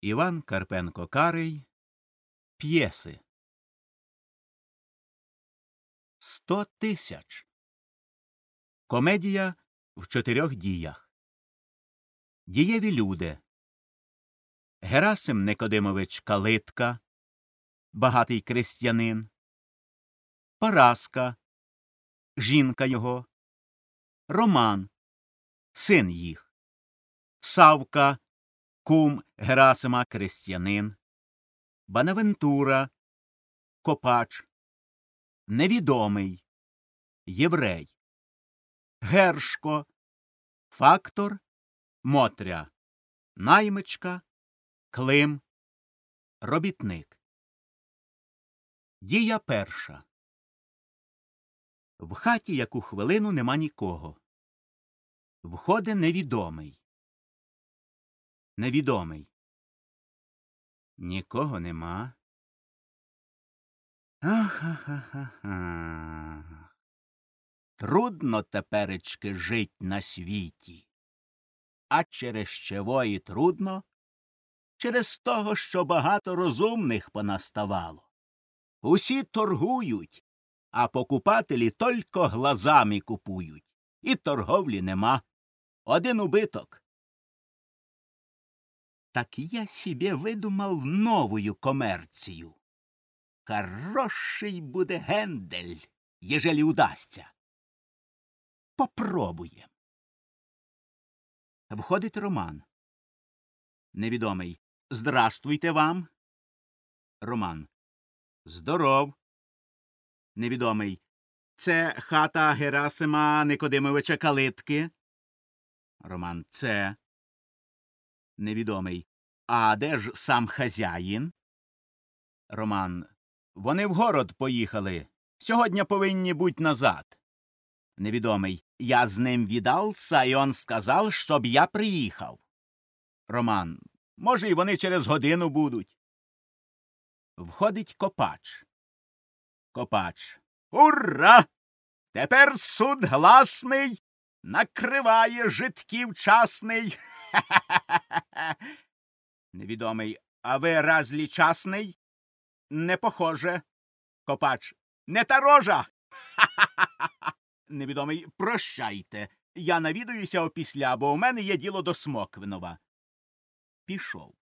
Іван Карпенко Карий. П'єси. Сто тисяч. Комедія в чотирьох діях. Дієві люди. Герасим Никодимович Калитка. Багатий крестянин Параска. Жінка його. Роман. Син їх. Савка Кум Герасима Крестянин, Банавентура, Копач, Невідомий, Єврей, Гершко, Фактор, Мотря, Наймичка, Клим, Робітник. Дія перша. В хаті яку хвилину нема нікого. Входить невідомий. Невідомий. Нікого нема. Ах-ха-ха-ха. Трудно теперечки жить на світі. А через і трудно? Через того, що багато розумних понаставало. Усі торгують, а покупателі тільки глазами купують. І торговлі нема. Один убиток. Так я себе выдумал новую коммерцию. Хороший буде гендель, ежели удасться. Попробуєм. Входить Роман. Невідомий. Здравствуйте вам. Роман. Здоров. Невідомий. Це хата Герасима Никодимовича Калитки. Роман. Це. Невідомий. А де ж сам хазяїн? Роман. Вони в город поїхали. Сьогодні повинні буть назад. Невідомий. Я з ним віддався, і он сказав, щоб я приїхав. Роман. Може, і вони через годину будуть. Входить копач. Копач. Ура! Тепер суд гласний накриває житків часний. Невідомий. А ви разлі часний? Не похоже. Копач. Не та рожа. Невідомий. Прощайте. Я навідуюся опісля, бо у мене є діло до Смоквинова. Пішов.